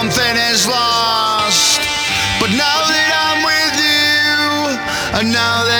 something is lost. But now that I'm with you, and now that